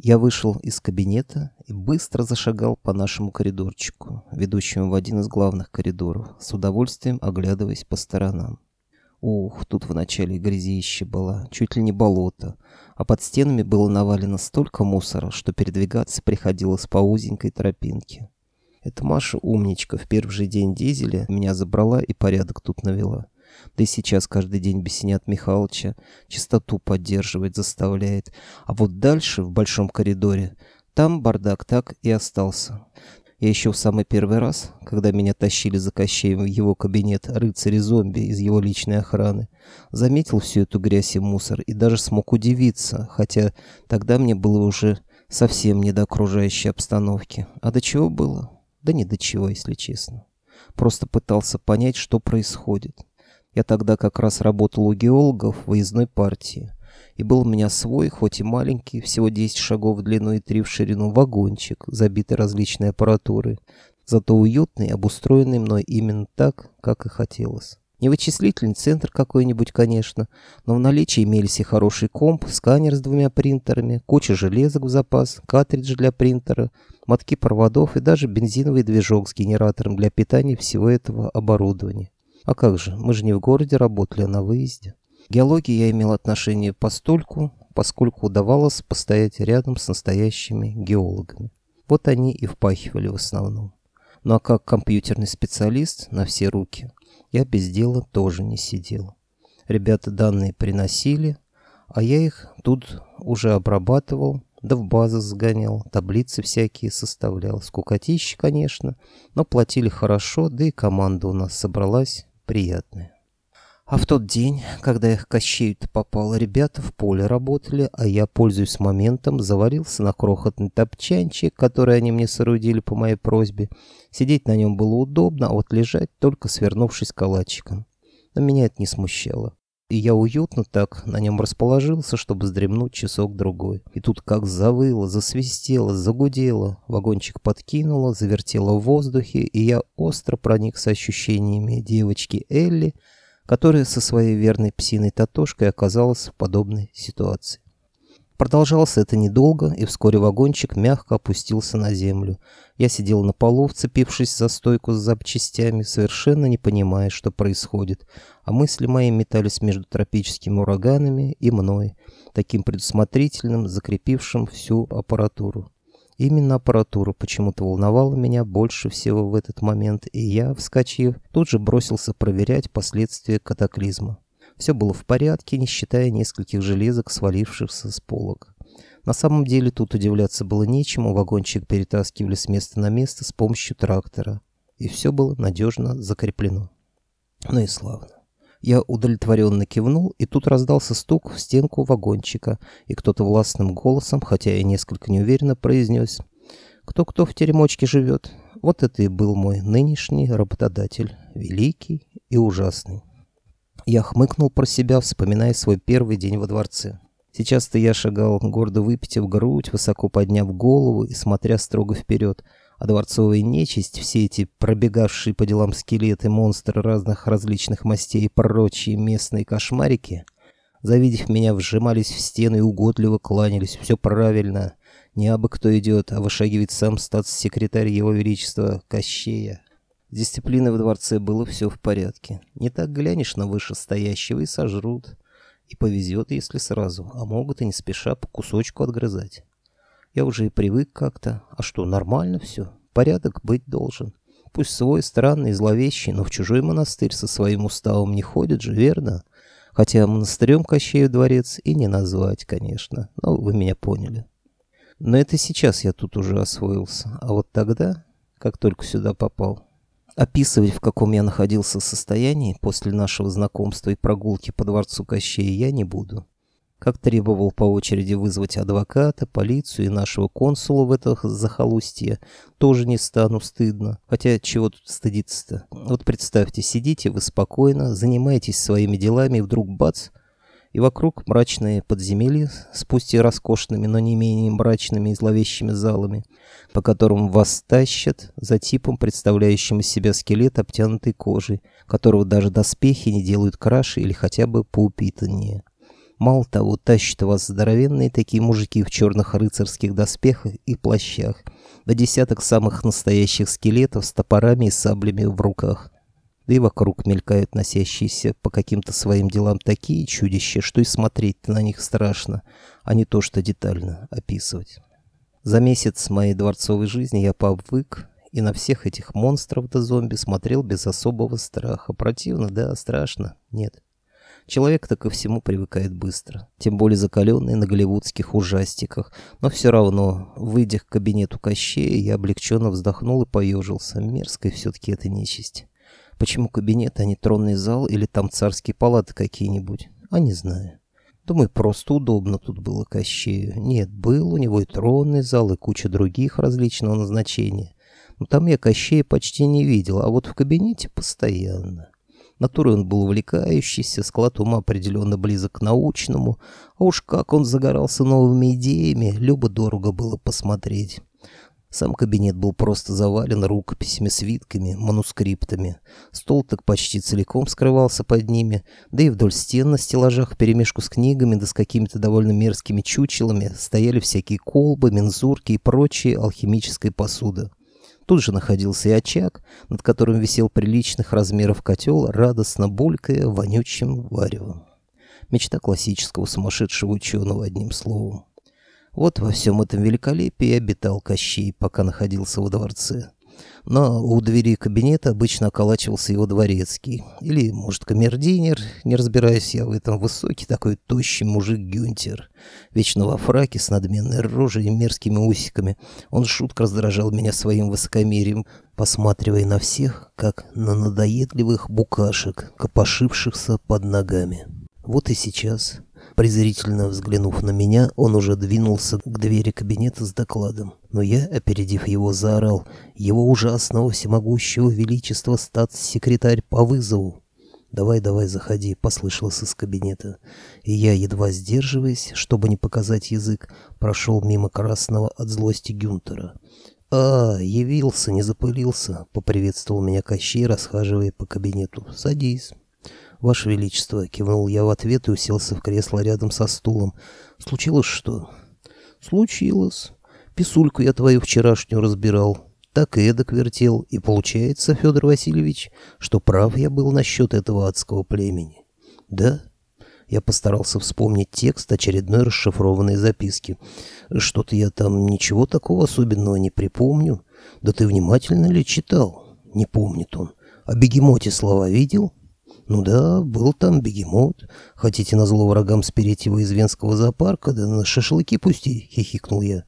Я вышел из кабинета и быстро зашагал по нашему коридорчику, ведущему в один из главных коридоров, с удовольствием оглядываясь по сторонам. Ух, тут вначале грязище было, чуть ли не болото, а под стенами было навалено столько мусора, что передвигаться приходилось по узенькой тропинке. Эта Маша умничка в первый же день дизеля меня забрала и порядок тут навела. Да и сейчас каждый день бесенят Михалыча, чистоту поддерживать заставляет. А вот дальше, в большом коридоре, там бардак так и остался. Я еще в самый первый раз, когда меня тащили за Кощеем в его кабинет рыцари-зомби из его личной охраны, заметил всю эту грязь и мусор и даже смог удивиться, хотя тогда мне было уже совсем не до окружающей обстановки. А до чего было? Да не до чего, если честно. Просто пытался понять, что происходит. Я тогда как раз работал у геологов в выездной партии. И был у меня свой, хоть и маленький, всего 10 шагов в длину и 3 в ширину, вагончик, забитый различной аппаратурой, зато уютный, обустроенный мной именно так, как и хотелось. Не вычислительный центр какой-нибудь, конечно, но в наличии имелись и хороший комп, сканер с двумя принтерами, куча железок в запас, картридж для принтера, мотки проводов и даже бензиновый движок с генератором для питания всего этого оборудования. А как же, мы же не в городе работали, а на выезде. К геологии я имел отношение постольку, поскольку удавалось постоять рядом с настоящими геологами. Вот они и впахивали в основном. Ну а как компьютерный специалист на все руки, я без дела тоже не сидел. Ребята данные приносили, а я их тут уже обрабатывал, да в базы сгонял, таблицы всякие составлял. Скукотища, конечно, но платили хорошо, да и команда у нас собралась приятное. А в тот день, когда их Кощею-то попало, ребята в поле работали, а я, пользуясь моментом, заварился на крохотный топчанчик, который они мне соорудили по моей просьбе. Сидеть на нем было удобно, а вот лежать только свернувшись калачиком. Но меня это не смущало. И я уютно так на нем расположился, чтобы вздремнуть часок-другой. И тут как завыло, засвистело, загудело. Вагончик подкинуло, завертело в воздухе, и я остро проникся ощущениями девочки Элли, которая со своей верной псиной Татошкой оказалась в подобной ситуации. Продолжалось это недолго, и вскоре вагончик мягко опустился на землю. Я сидел на полу, вцепившись за стойку с запчастями, совершенно не понимая, что происходит, а мысли мои метались между тропическими ураганами и мной, таким предусмотрительным, закрепившим всю аппаратуру. Именно аппаратура почему-то волновала меня больше всего в этот момент, и я, вскочив, тут же бросился проверять последствия катаклизма. Все было в порядке, не считая нескольких железок, свалившихся с полок. На самом деле тут удивляться было нечему, вагончик перетаскивали с места на место с помощью трактора. И все было надежно закреплено. Ну и славно. Я удовлетворенно кивнул, и тут раздался стук в стенку вагончика, и кто-то властным голосом, хотя и несколько неуверенно, произнес «Кто-кто в теремочке живет?» Вот это и был мой нынешний работодатель, великий и ужасный. Я хмыкнул про себя, вспоминая свой первый день во дворце. Сейчас-то я шагал, гордо выпитив грудь, высоко подняв голову и смотря строго вперед, а дворцовая нечисть, все эти пробегавшие по делам скелеты, монстры разных различных мастей и прочие местные кошмарики, завидев меня, вжимались в стены и угодливо кланялись. Все правильно. Не абы кто идет, а вышагивает сам статс-секретарь Его Величества Кощея. С дисциплиной в дворце было все в порядке. Не так глянешь на вышестоящего и сожрут. И повезет, если сразу, а могут и не спеша по кусочку отгрызать. Я уже и привык как-то. А что, нормально все? Порядок быть должен. Пусть свой странный, зловещий, но в чужой монастырь со своим уставом не ходит же, верно? Хотя монастырем Кощею дворец и не назвать, конечно. Но вы меня поняли. Но это сейчас я тут уже освоился. А вот тогда, как только сюда попал, Описывать, в каком я находился состоянии после нашего знакомства и прогулки по дворцу Кощея, я не буду. Как требовал по очереди вызвать адвоката, полицию и нашего консула в это захолустье, тоже не стану стыдно. Хотя чего тут стыдиться-то? Вот представьте, сидите вы спокойно, занимаетесь своими делами, и вдруг бац, и вокруг мрачные подземелья с роскошными, но не менее мрачными и зловещими залами, по которым вас тащат за типом, представляющим из себя скелет, обтянутый кожей, которого даже доспехи не делают краше или хотя бы поупитаннее. Мало того, тащат вас здоровенные такие мужики в черных рыцарских доспехах и плащах, до десяток самых настоящих скелетов с топорами и саблями в руках. Да и вокруг мелькают носящиеся по каким-то своим делам такие чудища, что и смотреть на них страшно, а не то, что детально описывать. За месяц моей дворцовой жизни я пообвык и на всех этих монстров да зомби смотрел без особого страха. Противно, да, страшно, нет. Человек-то ко всему привыкает быстро, тем более закаленный на голливудских ужастиках. Но все равно, выйдя к кабинету Кощея, я облегченно вздохнул и поежился. Мерзкая все-таки эта нечисть. Почему кабинет, а не тронный зал или там царские палаты какие-нибудь? А не знаю. Думаю, просто удобно тут было Кощею. Нет, был у него и тронный зал, и куча других различного назначения. Но там я Кощея почти не видел, а вот в кабинете постоянно. Натурой он был увлекающийся, склад ума определенно близок к научному, а уж как он загорался новыми идеями, любо-дорого было посмотреть. Сам кабинет был просто завален рукописями, свитками, манускриптами. Стол так почти целиком скрывался под ними, да и вдоль стен на стеллажах вперемешку с книгами да с какими-то довольно мерзкими чучелами стояли всякие колбы, мензурки и прочие алхимическая посуда. Тут же находился и очаг, над которым висел приличных размеров котел, радостно булькая вонючим варевом. Мечта классического сумасшедшего ученого, одним словом. Вот во всем этом великолепии обитал Кощей, пока находился во дворце но у двери кабинета обычно околачивался его дворецкий. Или, может, камердинер, не разбираюсь я в этом, высокий такой тощий мужик Гюнтер. Вечно во фраке с надменной рожей и мерзкими усиками. Он шутко раздражал меня своим высокомерием, посматривая на всех, как на надоедливых букашек, копошившихся под ногами. Вот и сейчас Презрительно взглянув на меня, он уже двинулся к двери кабинета с докладом. Но я, опередив его, заорал «Его ужасного всемогущего величества статс-секретарь по вызову!» «Давай, давай, заходи», — послышалось из кабинета. И я, едва сдерживаясь, чтобы не показать язык, прошел мимо красного от злости Гюнтера. «А, явился, не запылился», — поприветствовал меня Кощей, расхаживая по кабинету. «Садись». «Ваше Величество», — кивнул я в ответ и уселся в кресло рядом со стулом. «Случилось что?» «Случилось. Писульку я твою вчерашнюю разбирал. Так и эдак вертел. И получается, Федор Васильевич, что прав я был насчет этого адского племени». «Да?» Я постарался вспомнить текст очередной расшифрованной записки. Что-то я там ничего такого особенного не припомню. Да ты внимательно ли читал? Не помнит он. А бегемоте слова видел? «Ну да, был там бегемот. Хотите на зло врагам спереть его из Венского зоопарка, да на шашлыки пусти», — хихикнул я.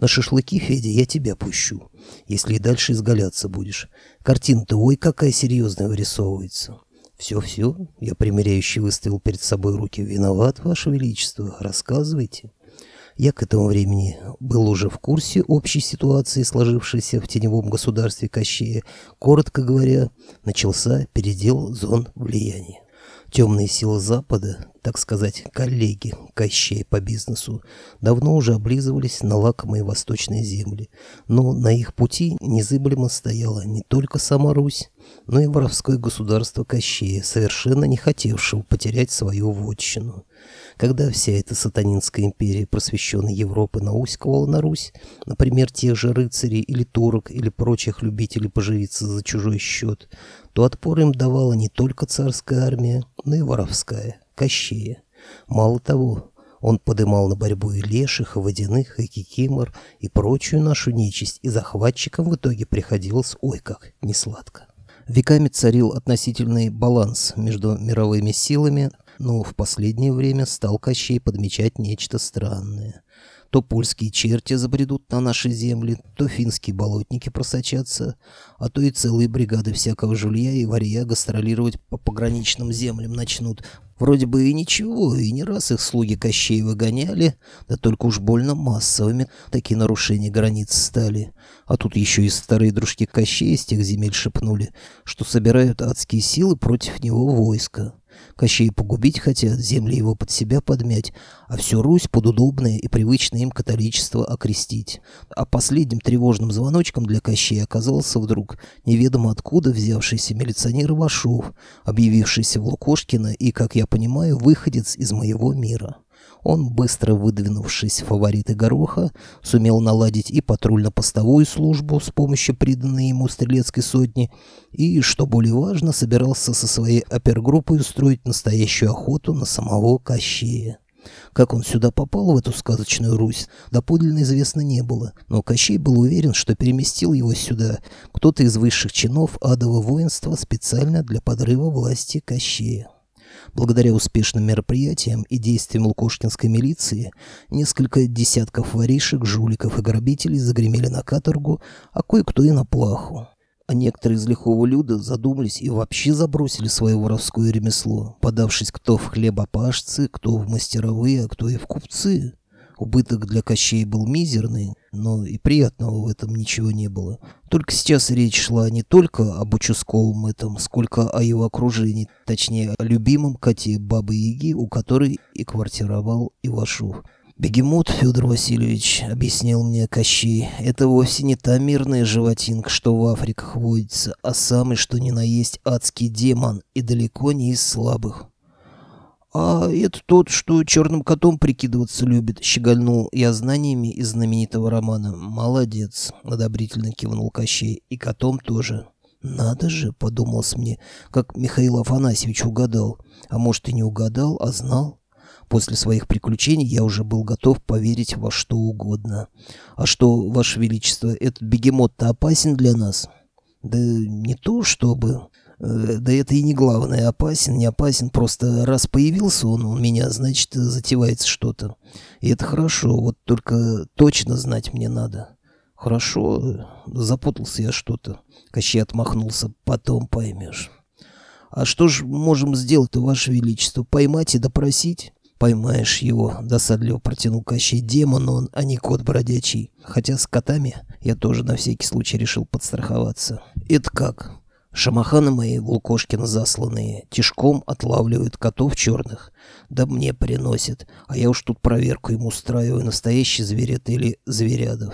«На шашлыки, Федя, я тебя пущу, если и дальше изгаляться будешь. Картина-то ой какая серьезная вырисовывается». «Все-все», — я примиряюще выставил перед собой руки. «Виноват, Ваше Величество, рассказывайте». Я к этому времени был уже в курсе общей ситуации, сложившейся в теневом государстве Кощея. Коротко говоря, начался передел зон влияния. Темные силы Запада, так сказать, коллеги Кощея по бизнесу, давно уже облизывались на лакомые восточные земли, но на их пути незыблемо стояла не только сама Русь, но и воровское государство Кощея, совершенно не хотевшего потерять свою вотчину. Когда вся эта сатанинская империя просвещенной Европы науськивала на Русь, например, тех же рыцарей или турок или прочих любителей поживиться за чужой счет, то отпор им давала не только царская армия, но и воровская, Кощея. Мало того, он подымал на борьбу и леших, и водяных, и кикимор, и прочую нашу нечисть, и захватчикам в итоге приходилось ой как несладко. Веками царил относительный баланс между мировыми силами, но в последнее время стал Кощей подмечать нечто странное. То польские черти забредут на наши земли, то финские болотники просочатся, а то и целые бригады всякого жулья и варья гастролировать по пограничным землям начнут. Вроде бы и ничего, и не раз их слуги Кощей выгоняли, да только уж больно массовыми такие нарушения границ стали. А тут еще и старые дружки Кощей из тех земель шепнули, что собирают адские силы против него войска. Кощей погубить хотят, земли его под себя подмять, а всю Русь под удобное и привычное им католичество окрестить. А последним тревожным звоночком для Кощея оказался вдруг неведомо откуда взявшийся милиционер Ивашов, объявившийся в Лукошкино и, как я понимаю, выходец из моего мира. Он, быстро выдвинувшись в фавориты Гороха, сумел наладить и патрульно-постовую службу с помощью приданной ему стрелецкой сотни, и, что более важно, собирался со своей опергруппой устроить настоящую охоту на самого Кощея. Как он сюда попал, в эту сказочную Русь, доподлинно известно не было, но Кощей был уверен, что переместил его сюда кто-то из высших чинов адового воинства специально для подрыва власти Кощея. Благодаря успешным мероприятиям и действиям лукошкинской милиции, несколько десятков воришек, жуликов и грабителей загремели на каторгу, а кое-кто и на плаху. А некоторые из лихого люда задумались и вообще забросили свое воровское ремесло, подавшись кто в хлебопашцы, кто в мастеровые, а кто и в купцы. Убыток для Кощей был мизерный, но и приятного в этом ничего не было. Только сейчас речь шла не только об участковом этом, сколько о его окружении, точнее, о любимом коте Бабы-Яги, у которой и квартировал Ивашов. «Бегемот, Федор Васильевич», — объяснил мне Кощей, — «это вовсе не та мирная животинка, что в Африках водится, а самый, что ни на есть, адский демон, и далеко не из слабых». «А это тот, что черным котом прикидываться любит», — щегольнул я знаниями из знаменитого романа. «Молодец», — одобрительно кивнул Кощей, — «и котом тоже». «Надо же», — подумалось мне, как Михаил Афанасьевич угадал. А может, и не угадал, а знал. После своих приключений я уже был готов поверить во что угодно. «А что, Ваше Величество, этот бегемот-то опасен для нас?» «Да не то чтобы...» Да это и не главное, опасен, не опасен, просто раз появился он у меня, значит, затевается что-то. И это хорошо, вот только точно знать мне надо. Хорошо, запутался я что-то. Кощей отмахнулся, потом поймешь. А что ж можем сделать-то, Ваше Величество, поймать и допросить? Поймаешь его, досадливо протянул Кощей. Демон он, а не кот бродячий. Хотя с котами я тоже на всякий случай решил подстраховаться. Это как? Шамаханы мои, Лукошкин засланные, тишком отлавливают котов черных, да мне приносят, а я уж тут проверку им устраиваю, настоящий зверь это или зверядов.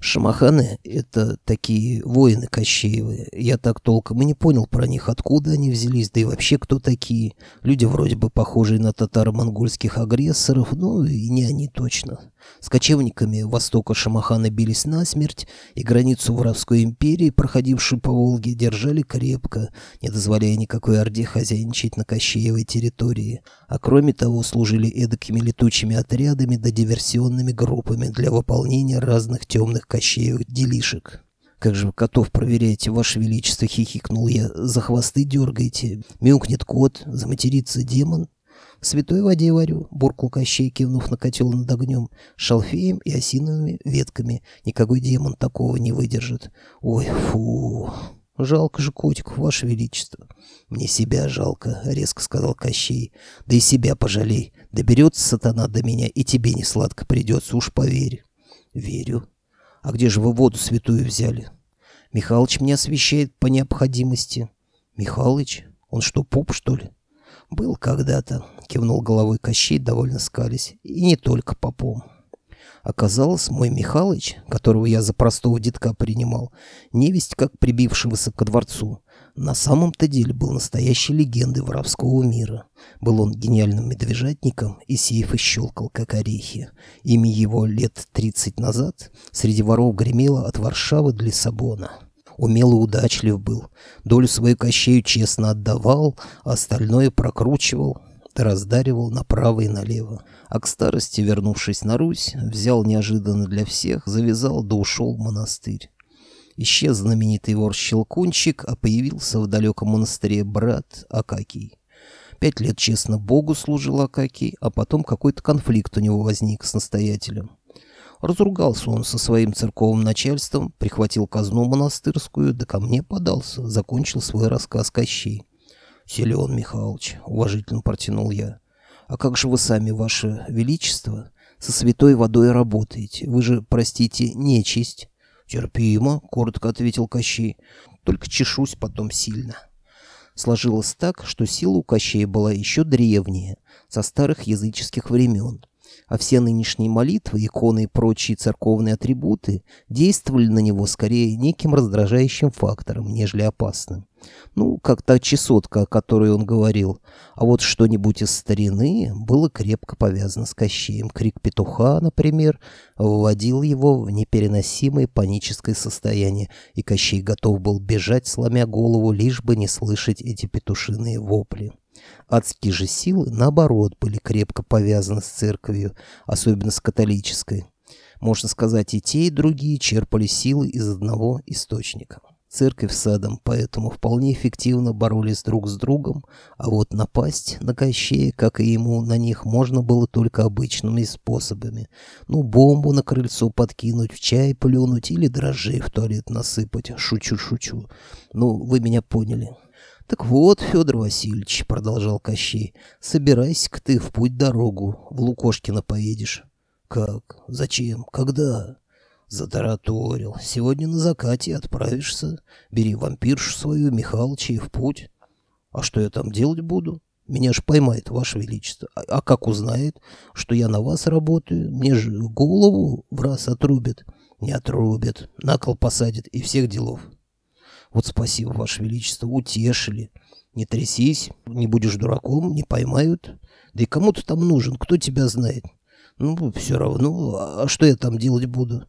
Шамаханы — это такие воины Кощеевы. Я так толком и не понял про них, откуда они взялись, да и вообще кто такие. Люди вроде бы похожие на татаро-монгольских агрессоров, ну и не они точно. С кочевниками востока Шамаханы бились насмерть, и границу воровской империи, проходившую по Волге, держали крепко, не дозволяя никакой орде хозяйничать на Кощеевой территории. А кроме того, служили эдакими летучими отрядами да диверсионными группами для выполнения разных темных Кощеевых делишек. «Как же котов проверяете, Ваше Величество?» — хихикнул я. «За хвосты дергаете. Мяукнет кот, заматерится демон, в святой воде варю, буркнул Кощей, кивнув на котел над огнем, шалфеем и осиновыми ветками. Никакой демон такого не выдержит. Ой, фу. Жалко же котиков, ваше величество. Мне себя жалко, резко сказал Кощей. Да и себя пожалей. Доберется сатана до меня, и тебе не сладко придется, уж поверь. Верю. А где же вы воду святую взяли? Михалыч мне освещает по необходимости. Михалыч? Он что, поп, что ли? «Был когда-то», — кивнул головой Кощей, довольно скались, — «и не только попом». Оказалось, мой Михалыч, которого я за простого детка принимал, невесть как прибившегося ко дворцу, на самом-то деле был настоящей легендой воровского мира. Был он гениальным медвежатником, и сейфы щелкал, как орехи. Имя его лет тридцать назад среди воров гремело от Варшавы до Лиссабона умел и удачлив был. Долю свою Кощею честно отдавал, а остальное прокручивал, раздаривал направо и налево. А к старости, вернувшись на Русь, взял неожиданно для всех, завязал да ушел в монастырь. Исчез знаменитый вор Щелкунчик, а появился в далеком монастыре брат Акакий. Пять лет честно Богу служил Акакий, а потом какой-то конфликт у него возник с настоятелем. Разругался он со своим церковным начальством, прихватил казну монастырскую, да ко мне подался, закончил свой рассказ Кощей. «Силен Михайлович», — уважительно протянул я. «А как же вы сами, ваше величество, со святой водой работаете? Вы же, простите, нечисть». «Терпимо», — коротко ответил Кощей. «Только чешусь потом сильно». Сложилось так, что сила у Кощея была еще древняя, со старых языческих времен а все нынешние молитвы, иконы и прочие церковные атрибуты действовали на него скорее неким раздражающим фактором, нежели опасным. Ну, как та чесотка, о которой он говорил. А вот что-нибудь из старины было крепко повязано с Кощеем. Крик петуха, например, вводил его в непереносимое паническое состояние, и Кощей готов был бежать, сломя голову, лишь бы не слышать эти петушиные вопли. Адские же силы, наоборот, были крепко повязаны с церковью, особенно с католической. Можно сказать, и те, и другие черпали силы из одного источника. Церковь садом поэтому вполне эффективно боролись друг с другом, а вот напасть на Кощея, как и ему, на них можно было только обычными способами. Ну, бомбу на крыльцо подкинуть, в чай плюнуть или дрожжей в туалет насыпать. Шучу-шучу. Ну, вы меня поняли. «Так вот, Федор Васильевич», — продолжал Кощей, — «собирайся-ка ты в путь-дорогу, в Лукошкино поедешь». «Как? Зачем? Когда?» «Затараторил. Сегодня на закате отправишься. Бери вампиршу свою, Михалыча, и в путь. А что я там делать буду? Меня ж поймает, Ваше Величество. А, а как узнает, что я на вас работаю? Мне же голову в раз отрубит». «Не отрубит. На кол посадит и всех делов». Вот спасибо, Ваше Величество, утешили. Не трясись, не будешь дураком, не поймают. Да и кому ты там нужен, кто тебя знает? Ну, все равно, а что я там делать буду?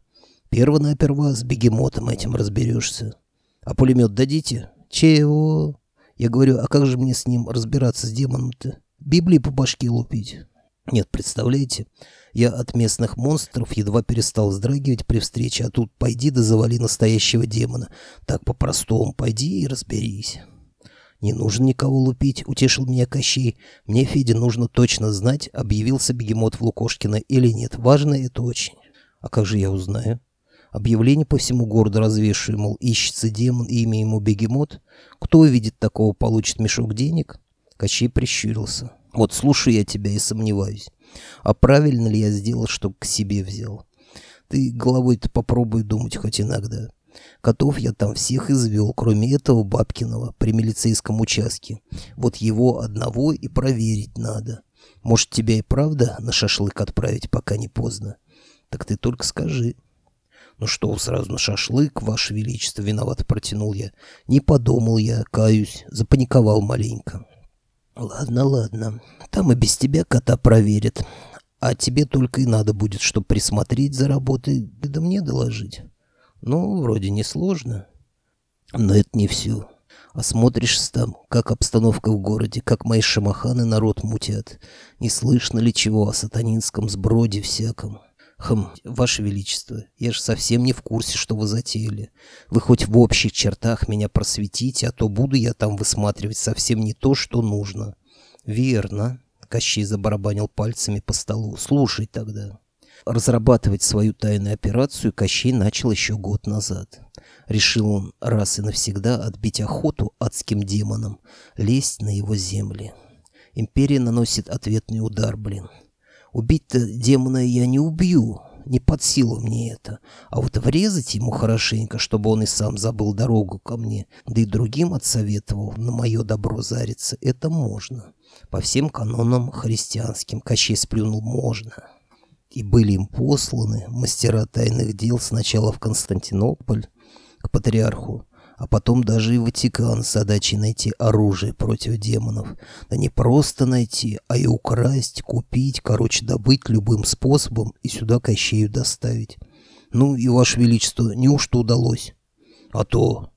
Перво-наперво с бегемотом этим разберешься. А пулемет дадите? Чего? Я говорю, а как же мне с ним разбираться, с демоном-то? Библии по башке лупить? Нет, представляете, я от местных монстров едва перестал вздрагивать при встрече, а тут пойди да завали настоящего демона. Так по-простому, пойди и разберись. Не нужно никого лупить, утешил меня Кощей. Мне, Федя, нужно точно знать, объявился бегемот в Лукошкино или нет. Важно это очень. А как же я узнаю? Объявление по всему городу развешиваю, мол, ищется демон, имя ему бегемот. Кто увидит такого, получит мешок денег. Кощей прищурился. Вот слушаю я тебя и сомневаюсь. А правильно ли я сделал, что к себе взял? Ты головой-то попробуй думать хоть иногда. Котов я там всех извел, кроме этого Бабкиного, при милицейском участке. Вот его одного и проверить надо. Может, тебя и правда на шашлык отправить, пока не поздно? Так ты только скажи. Ну что, сразу на шашлык, ваше величество, виновато протянул я. Не подумал я, каюсь, запаниковал маленько. Ладно, ладно. Там и без тебя кота проверят. А тебе только и надо будет, чтобы присмотреть за работой, да мне доложить. Ну, вроде несложно. Но это не все. Осмотришься там, как обстановка в городе, как мои шамаханы народ мутят. Не слышно ли чего о сатанинском сброде всяком. Хм, Ваше Величество, я же совсем не в курсе, что вы затеяли. Вы хоть в общих чертах меня просветите, а то буду я там высматривать совсем не то, что нужно. Верно. Кощей забарабанил пальцами по столу. Слушай тогда. Разрабатывать свою тайную операцию Кощей начал еще год назад. Решил он раз и навсегда отбить охоту адским демонам, лезть на его земли. Империя наносит ответный удар, блин. Убить-то демона я не убью, не под силу мне это. А вот врезать ему хорошенько, чтобы он и сам забыл дорогу ко мне, да и другим отсоветовал на мое добро зариться, это можно. По всем канонам христианским Кощей сплюнул можно. И были им посланы мастера тайных дел сначала в Константинополь, к патриарху, а потом даже и Ватикан с задачей найти оружие против демонов. Да не просто найти, а и украсть, купить, короче, добыть любым способом и сюда Кощею доставить. Ну и, Ваше Величество, неужто удалось? А то...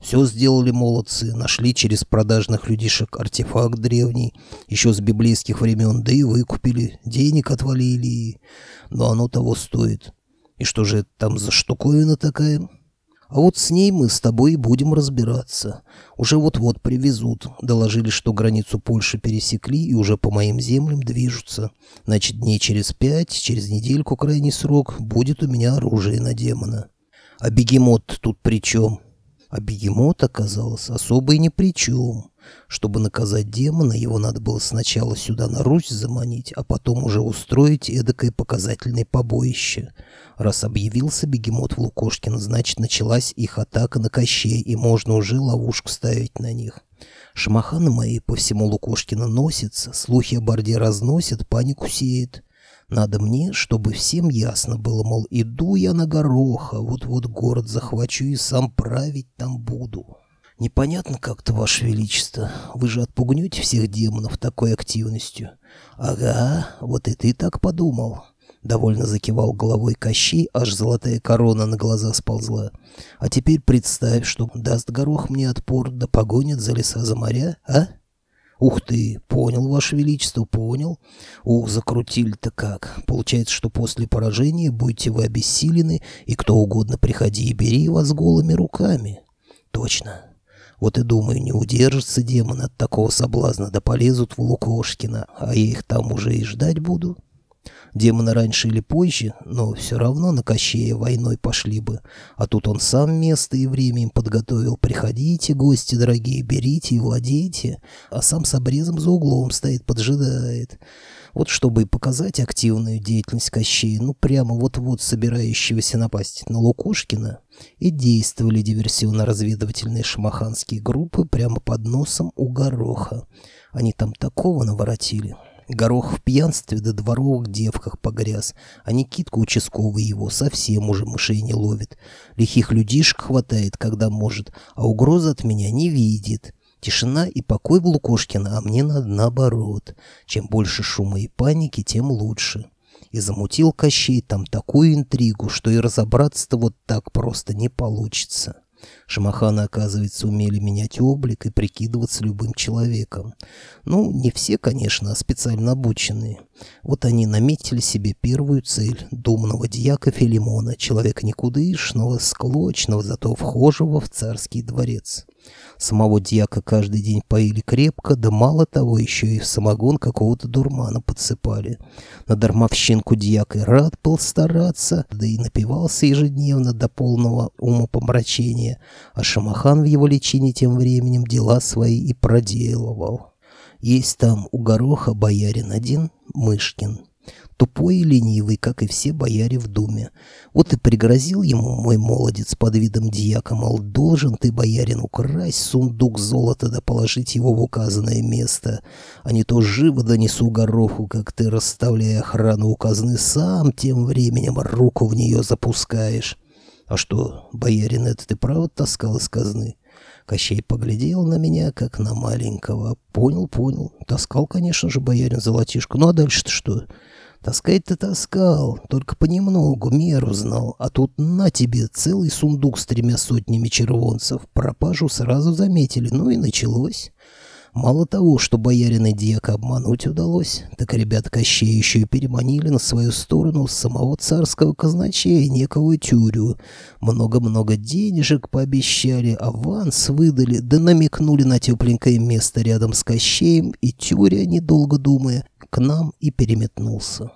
Все сделали молодцы, нашли через продажных людишек артефакт древний, еще с библейских времен, да и выкупили, денег отвалили, но оно того стоит. И что же это там за штуковина такая?» А вот с ней мы с тобой и будем разбираться. Уже вот-вот привезут. Доложили, что границу Польши пересекли и уже по моим землям движутся. Значит, дней через пять, через недельку крайний срок, будет у меня оружие на демона. А бегемот тут при чем? А бегемот оказался особо и ни при чем. Чтобы наказать демона, его надо было сначала сюда на Русь заманить, а потом уже устроить эдакое показательное побоище. Раз объявился бегемот в Лукошкино, значит, началась их атака на Кощей, и можно уже ловушку ставить на них. Шамаханы мои по всему Лукошкино носятся, слухи о борде разносят, панику сеет. Надо мне, чтобы всем ясно было, мол, иду я на гороха, вот-вот город захвачу и сам править там буду. Непонятно как-то, Ваше Величество. Вы же отпугнете всех демонов такой активностью. Ага, вот и ты так подумал. Довольно закивал головой Кощей, аж золотая корона на глаза сползла. А теперь представь, что даст горох мне отпор, да погонит за леса за моря, а? Ух ты, понял, Ваше Величество, понял. Ух, закрутили-то как. Получается, что после поражения будете вы обессилены, и кто угодно приходи и бери вас голыми руками. Точно. Вот и думаю, не удержится демон от такого соблазна, да полезут в Лукошкина, а я их там уже и ждать буду. Демоны раньше или позже, но все равно на Кощея войной пошли бы. А тут он сам место и время им подготовил. Приходите, гости дорогие, берите и владейте. А сам с обрезом за углом стоит, поджидает. Вот чтобы и показать активную деятельность Кощея, ну прямо вот-вот собирающегося напасть на Лукошкина, и действовали диверсионно-разведывательные шамаханские группы прямо под носом у Гороха. Они там такого наворотили. Горох в пьянстве до дворовых девках погряз, а Никитка участковый его совсем уже мышей не ловит. Лихих людишек хватает, когда может, а угрозы от меня не видит. Тишина и покой в Лукошкино, а мне надо наоборот. Чем больше шума и паники, тем лучше. И замутил Кощей там такую интригу, что и разобраться-то вот так просто не получится. Шамаханы, оказывается, умели менять облик и прикидываться любым человеком. Ну, не все, конечно, а специально обученные. Вот они наметили себе первую цель — думного дьяка Филимона, человека никудышного, склочного, зато вхожего в царский дворец. Самого дьяка каждый день поили крепко, да мало того, еще и в самогон какого-то дурмана подсыпали. На дармовщинку дьяк и рад был стараться, да и напивался ежедневно до полного умопомрачения, а Шамахан в его лечении тем временем дела свои и проделывал. Есть там у Гороха боярин один, Мышкин, тупой и ленивый, как и все бояре в думе. Вот и пригрозил ему мой молодец под видом дьяка, мол, должен ты, боярин, украсть сундук золота да положить его в указанное место, а не то живо донесу гороху, как ты, расставляя охрану у казны, сам тем временем руку в нее запускаешь. А что, боярин, это ты право таскал из казны? Кощей поглядел на меня, как на маленького. Понял, понял. Таскал, конечно же, боярин золотишко. Ну а дальше-то что? Таскать-то таскал, только понемногу, меру знал, а тут на тебе целый сундук с тремя сотнями червонцев. Пропажу сразу заметили, ну и началось. Мало того, что боярина Дьяка обмануть удалось, так ребят Кощей еще и переманили на свою сторону самого царского казначея, некого Тюрю. Много-много денежек пообещали, аванс выдали, да намекнули на тепленькое место рядом с Кощеем, и Тюря, недолго думая, к нам и переметнулся.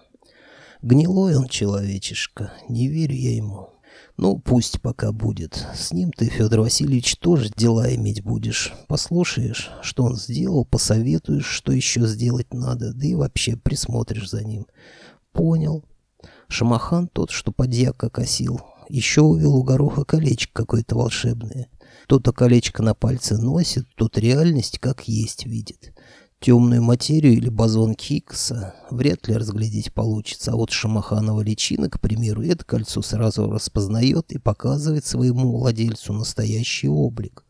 Гнилой он человечишка, не верю я ему. Ну, пусть пока будет. С ним ты, Федор Васильевич, тоже дела иметь будешь. Послушаешь, что он сделал, посоветуешь, что еще сделать надо, да и вообще присмотришь за ним. Понял. Шамахан тот, что подьяка косил, еще увел у гороха колечко какое-то волшебное. Кто-то колечко на пальце носит, тот реальность как есть видит. Темную материю или бозон Хиггса вряд ли разглядеть получится, а вот Шамаханова личина, к примеру, это кольцо сразу распознает и показывает своему владельцу настоящий облик.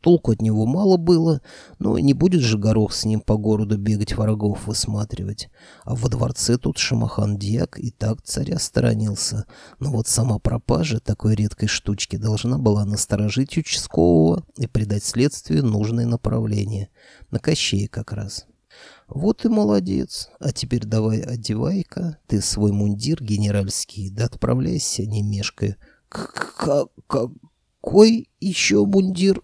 Толку от него мало было, но не будет же горох с ним по городу бегать врагов высматривать. А во дворце тут Шамахан Диак и так царя сторонился. Но вот сама пропажа такой редкой штучки должна была насторожить участкового и придать следствию нужное направление. На Кощее как раз. Вот и молодец. А теперь давай одевай-ка ты свой мундир генеральский, да отправляйся, не мешкая. Какой еще мундир?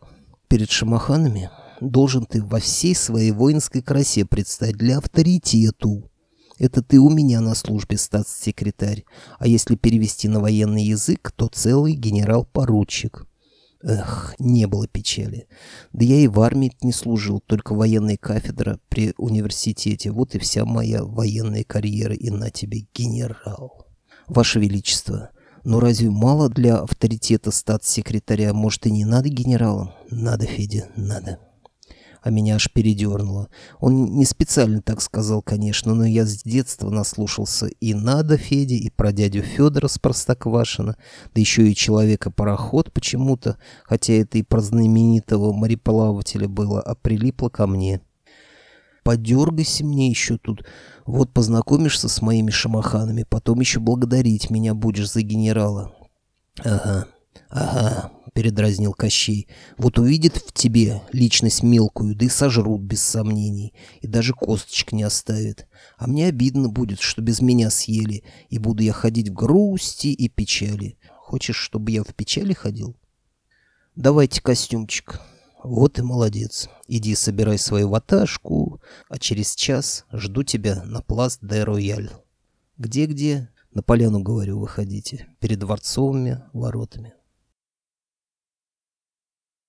Перед шамаханами должен ты во всей своей воинской красе предстать для авторитету. Это ты у меня на службе, статс-секретарь, а если перевести на военный язык, то целый генерал-поручик. Эх, не было печали. Да я и в армии не служил, только военная кафедра при университете. Вот и вся моя военная карьера, и на тебе генерал. Ваше Величество, но разве мало для авторитета статс-секретаря? Может, и не надо генералом? Надо, Федя, надо а меня аж передернуло. Он не специально так сказал, конечно, но я с детства наслушался и надо Феде, и про дядю Федора с Простоквашина, да еще и Человека-пароход почему-то, хотя это и про знаменитого мореплавателя было, а прилипло ко мне. Подергайся мне еще тут. Вот познакомишься с моими шамаханами, потом еще благодарить меня будешь за генерала. Ага, ага, передразнил Кощей. «Вот увидят в тебе личность мелкую, да и сожрут без сомнений, и даже косточек не оставят. А мне обидно будет, что без меня съели, и буду я ходить в грусти и печали. Хочешь, чтобы я в печали ходил? Давайте костюмчик». «Вот и молодец. Иди собирай свою ваташку, а через час жду тебя на пласт де Рояль». «Где-где?» «На поляну, говорю, выходите, перед дворцовыми воротами».